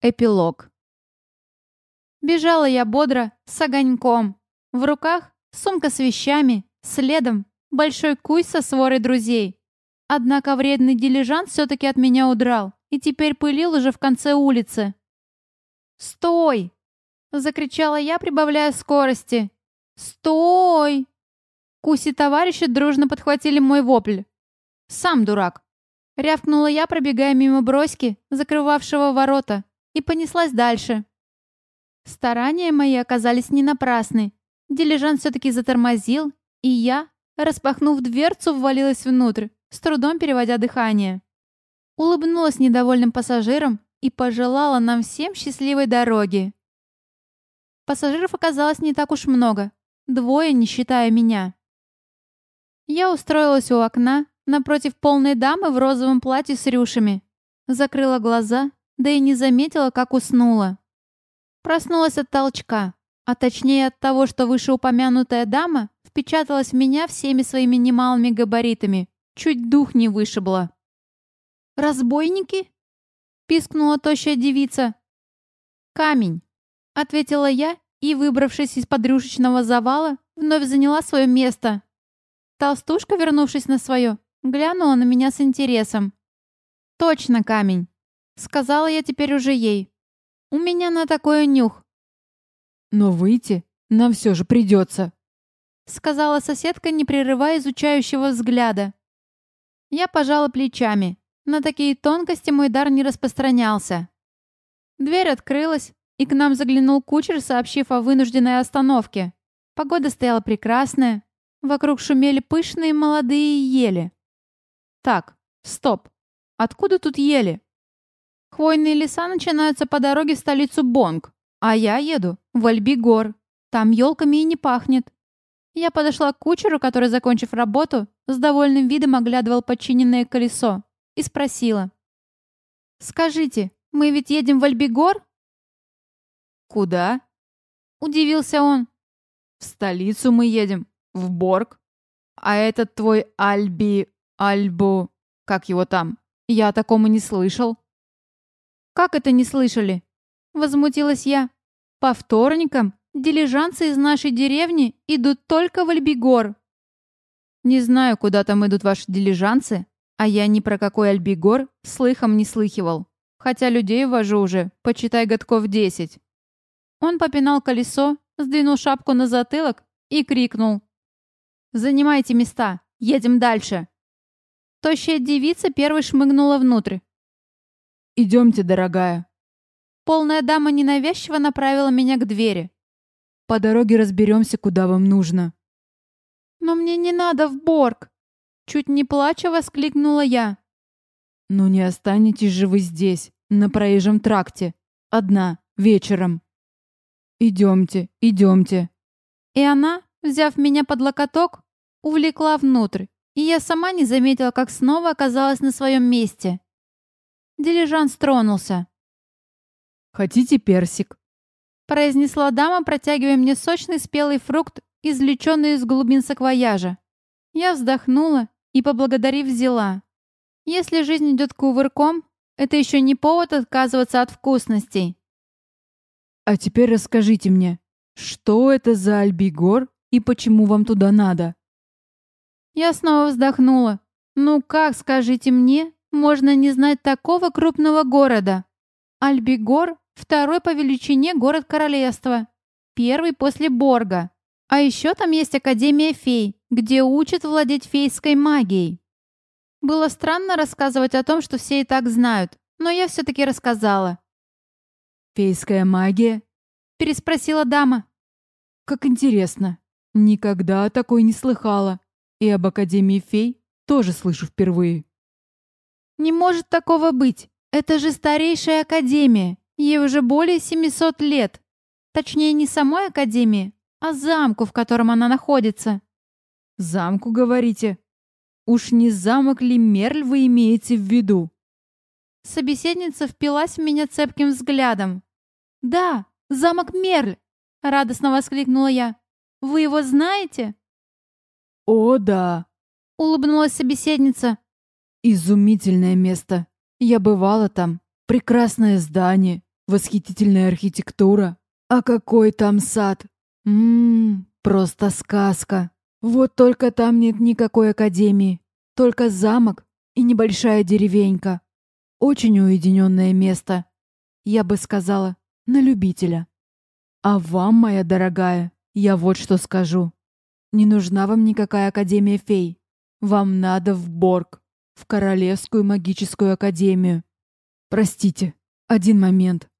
Эпилог. Бежала я бодро, с огоньком. В руках сумка с вещами, следом большой куй со сворой друзей. Однако вредный дилижанс все-таки от меня удрал и теперь пылил уже в конце улицы. «Стой!» — закричала я, прибавляя скорости. «Стой!» Куси товарищи дружно подхватили мой вопль. «Сам дурак!» Рявкнула я, пробегая мимо броськи, закрывавшего ворота и понеслась дальше. Старания мои оказались не напрасны. Дилижанс все-таки затормозил, и я, распахнув дверцу, ввалилась внутрь, с трудом переводя дыхание. Улыбнулась недовольным пассажирам и пожелала нам всем счастливой дороги. Пассажиров оказалось не так уж много, двое, не считая меня. Я устроилась у окна, напротив полной дамы в розовом платье с рюшами. Закрыла глаза да и не заметила, как уснула. Проснулась от толчка, а точнее от того, что вышеупомянутая дама впечаталась в меня всеми своими немалыми габаритами, чуть дух не вышибла. «Разбойники?» — пискнула тощая девица. «Камень», — ответила я и, выбравшись из подрюшечного завала, вновь заняла свое место. Толстушка, вернувшись на свое, глянула на меня с интересом. «Точно камень. Сказала я теперь уже ей. У меня на такое нюх. Но выйти нам все же придется. Сказала соседка, не прерывая изучающего взгляда. Я пожала плечами. На такие тонкости мой дар не распространялся. Дверь открылась, и к нам заглянул кучер, сообщив о вынужденной остановке. Погода стояла прекрасная. Вокруг шумели пышные молодые ели. Так, стоп. Откуда тут ели? Хвойные леса начинаются по дороге в столицу Бонг, а я еду в Альбигор. Там елками и не пахнет. Я подошла к кучеру, который, закончив работу, с довольным видом оглядывал подчиненное колесо, и спросила. «Скажите, мы ведь едем в Альбигор?» «Куда?» — удивился он. «В столицу мы едем, в Борг. А этот твой Альби... Альбу... Как его там? Я о таком и не слышал». «Как это не слышали?» Возмутилась я. «По вторникам дилижансы из нашей деревни идут только в Альбигор». «Не знаю, куда там идут ваши дилижансы, а я ни про какой Альбигор слыхом не слыхивал. Хотя людей вожу уже, почитай годков десять». Он попинал колесо, сдвинул шапку на затылок и крикнул. «Занимайте места, едем дальше!» Тощая девица первой шмыгнула внутрь, «Идемте, дорогая». Полная дама ненавязчиво направила меня к двери. «По дороге разберемся, куда вам нужно». «Но мне не надо в Борг!» Чуть не плача воскликнула я. «Ну не останетесь же вы здесь, на проезжем тракте. Одна, вечером. Идемте, идемте». И она, взяв меня под локоток, увлекла внутрь, и я сама не заметила, как снова оказалась на своем месте. Дилижанс тронулся. «Хотите персик?» произнесла дама, протягивая мне сочный спелый фрукт, извлеченный из глубин саквояжа. Я вздохнула и, поблагодарив, взяла. Если жизнь идет кувырком, это еще не повод отказываться от вкусностей. А теперь расскажите мне, что это за Альбигор и почему вам туда надо? Я снова вздохнула. Ну как, скажите мне, можно не знать такого крупного города. Альбигор – второй по величине город королевства, первый после Борга. А еще там есть Академия фей, где учат владеть фейской магией. Было странно рассказывать о том, что все и так знают, но я все-таки рассказала. «Фейская магия?» – переспросила дама. «Как интересно. Никогда о такой не слыхала. И об Академии фей тоже слышу впервые». Не может такого быть. Это же старейшая академия. Ей уже более 700 лет. Точнее, не самой академии, а замку, в котором она находится. Замку, говорите? Уж не замок ли Мерль вы имеете в виду? Собеседница впилась в меня цепким взглядом. «Да, замок Мерль!» — радостно воскликнула я. «Вы его знаете?» «О, да!» — улыбнулась собеседница. Изумительное место. Я бывала там. Прекрасное здание. Восхитительная архитектура. А какой там сад! Ммм, просто сказка. Вот только там нет никакой академии. Только замок и небольшая деревенька. Очень уединенное место. Я бы сказала, на любителя. А вам, моя дорогая, я вот что скажу. Не нужна вам никакая Академия фей. Вам надо в Борг, в Королевскую магическую академию. Простите, один момент.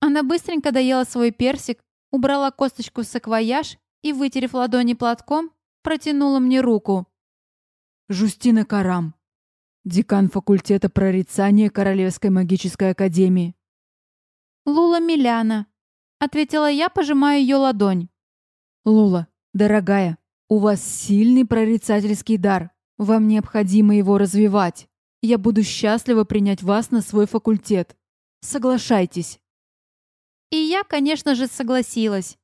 Она быстренько доела свой персик, убрала косточку в саквояж и, вытерев ладони платком, протянула мне руку. Жустина Карам, декан факультета прорицания Королевской магической академии. Лула Миляна, ответила я, пожимая ее ладонь. Лула, дорогая, у вас сильный прорицательский дар. Вам необходимо его развивать. Я буду счастлива принять вас на свой факультет. Соглашайтесь. И я, конечно же, согласилась.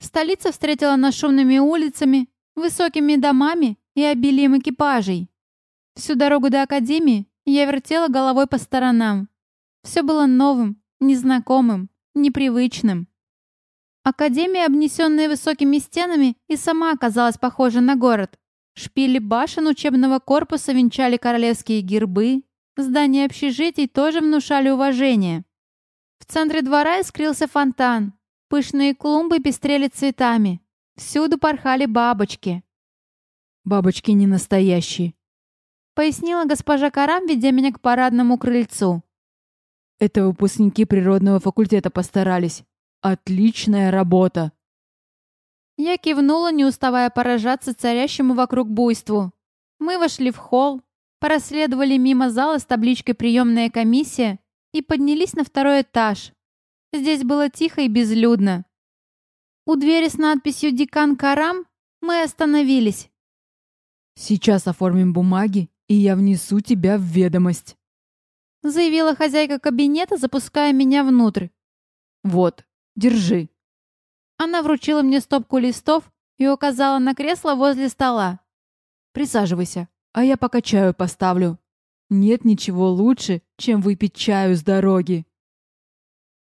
Столица встретила нас шумными улицами, высокими домами и обилием экипажей. Всю дорогу до академии я вертела головой по сторонам. Все было новым, незнакомым, непривычным. Академия, обнесенная высокими стенами, и сама оказалась похожа на город. Шпили башен учебного корпуса венчали королевские гербы, здания общежитий тоже внушали уважение. В центре двора искрился фонтан, пышные клумбы пестрели цветами, всюду порхали бабочки. «Бабочки не настоящие», — пояснила госпожа Карам, ведя меня к парадному крыльцу. «Это выпускники природного факультета постарались. Отличная работа!» Я кивнула, не уставая поражаться царящему вокруг буйству. Мы вошли в холл, проследовали мимо зала с табличкой «Приемная комиссия» и поднялись на второй этаж. Здесь было тихо и безлюдно. У двери с надписью «Декан Карам» мы остановились. «Сейчас оформим бумаги, и я внесу тебя в ведомость», заявила хозяйка кабинета, запуская меня внутрь. «Вот, Держи». Она вручила мне стопку листов и указала на кресло возле стола. «Присаживайся, а я пока чаю поставлю. Нет ничего лучше, чем выпить чаю с дороги».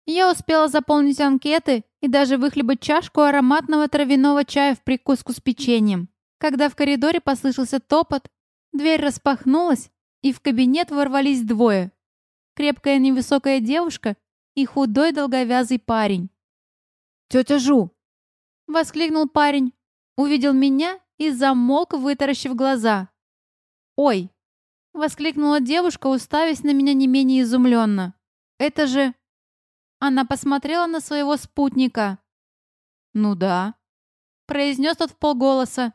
Я успела заполнить анкеты и даже выхлебать чашку ароматного травяного чая в прикуску с печеньем, когда в коридоре послышался топот, дверь распахнулась, и в кабинет ворвались двое. Крепкая невысокая девушка и худой долговязый парень. «Тетя Жу!» — воскликнул парень. Увидел меня и замолк, вытаращив глаза. «Ой!» — воскликнула девушка, уставясь на меня не менее изумленно. «Это же...» Она посмотрела на своего спутника. «Ну да», — произнес тот в полголоса.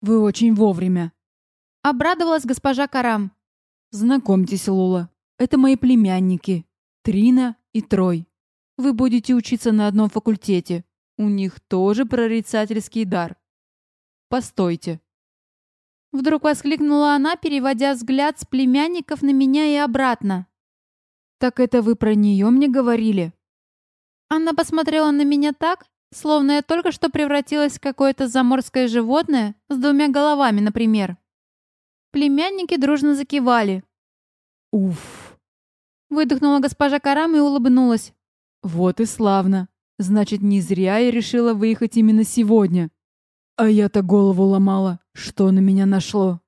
«Вы очень вовремя», — обрадовалась госпожа Карам. «Знакомьтесь, Лула, это мои племянники, Трина и Трой. Вы будете учиться на одном факультете. У них тоже прорицательский дар. Постойте. Вдруг воскликнула она, переводя взгляд с племянников на меня и обратно. «Так это вы про нее мне говорили?» Она посмотрела на меня так, словно я только что превратилась в какое-то заморское животное с двумя головами, например. Племянники дружно закивали. «Уф!» Выдохнула госпожа Карам и улыбнулась. Вот и славно. Значит, не зря я решила выехать именно сегодня. А я-то голову ломала, что на меня нашло.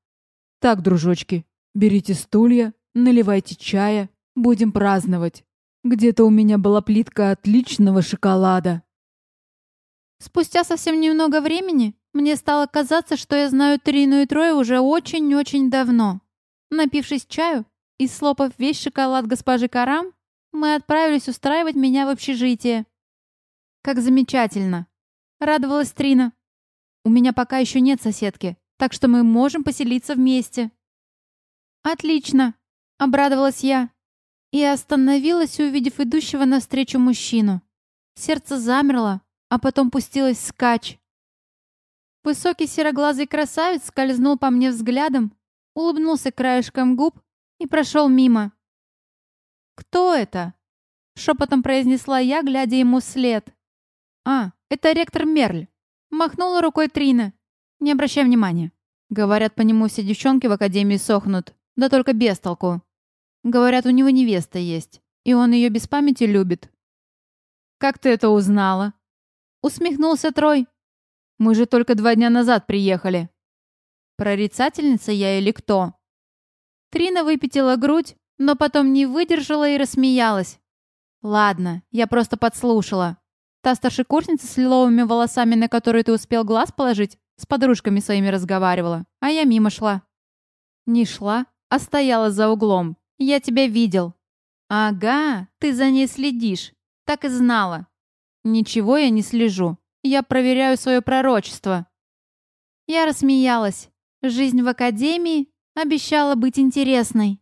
Так, дружочки, берите стулья, наливайте чая, будем праздновать. Где-то у меня была плитка отличного шоколада. Спустя совсем немного времени мне стало казаться, что я знаю Трину и Трое уже очень-очень давно. Напившись чаю и слопав весь шоколад госпожи Карам, мы отправились устраивать меня в общежитие. Как замечательно. Радовалась Трина. У меня пока еще нет соседки, так что мы можем поселиться вместе. Отлично. Обрадовалась я. И остановилась, увидев идущего навстречу мужчину. Сердце замерло, а потом пустилось скач. Высокий сероглазый красавец скользнул по мне взглядом, улыбнулся краешком губ и прошел мимо. «Кто это?» — шепотом произнесла я, глядя ему вслед. «А, это ректор Мерль», — махнула рукой Трина. «Не обращай внимания. Говорят, по нему все девчонки в академии сохнут, да только без толку. Говорят, у него невеста есть, и он ее без памяти любит. «Как ты это узнала?» Усмехнулся Трой. «Мы же только два дня назад приехали». Прорицательница я или кто? Трина выпятила грудь, но потом не выдержала и рассмеялась. Ладно, я просто подслушала. Та старшекурсница с лиловыми волосами, на которые ты успел глаз положить, с подружками своими разговаривала, а я мимо шла. Не шла, а стояла за углом. Я тебя видел. Ага, ты за ней следишь. Так и знала. Ничего я не слежу. Я проверяю свое пророчество. Я рассмеялась. Жизнь в академии обещала быть интересной.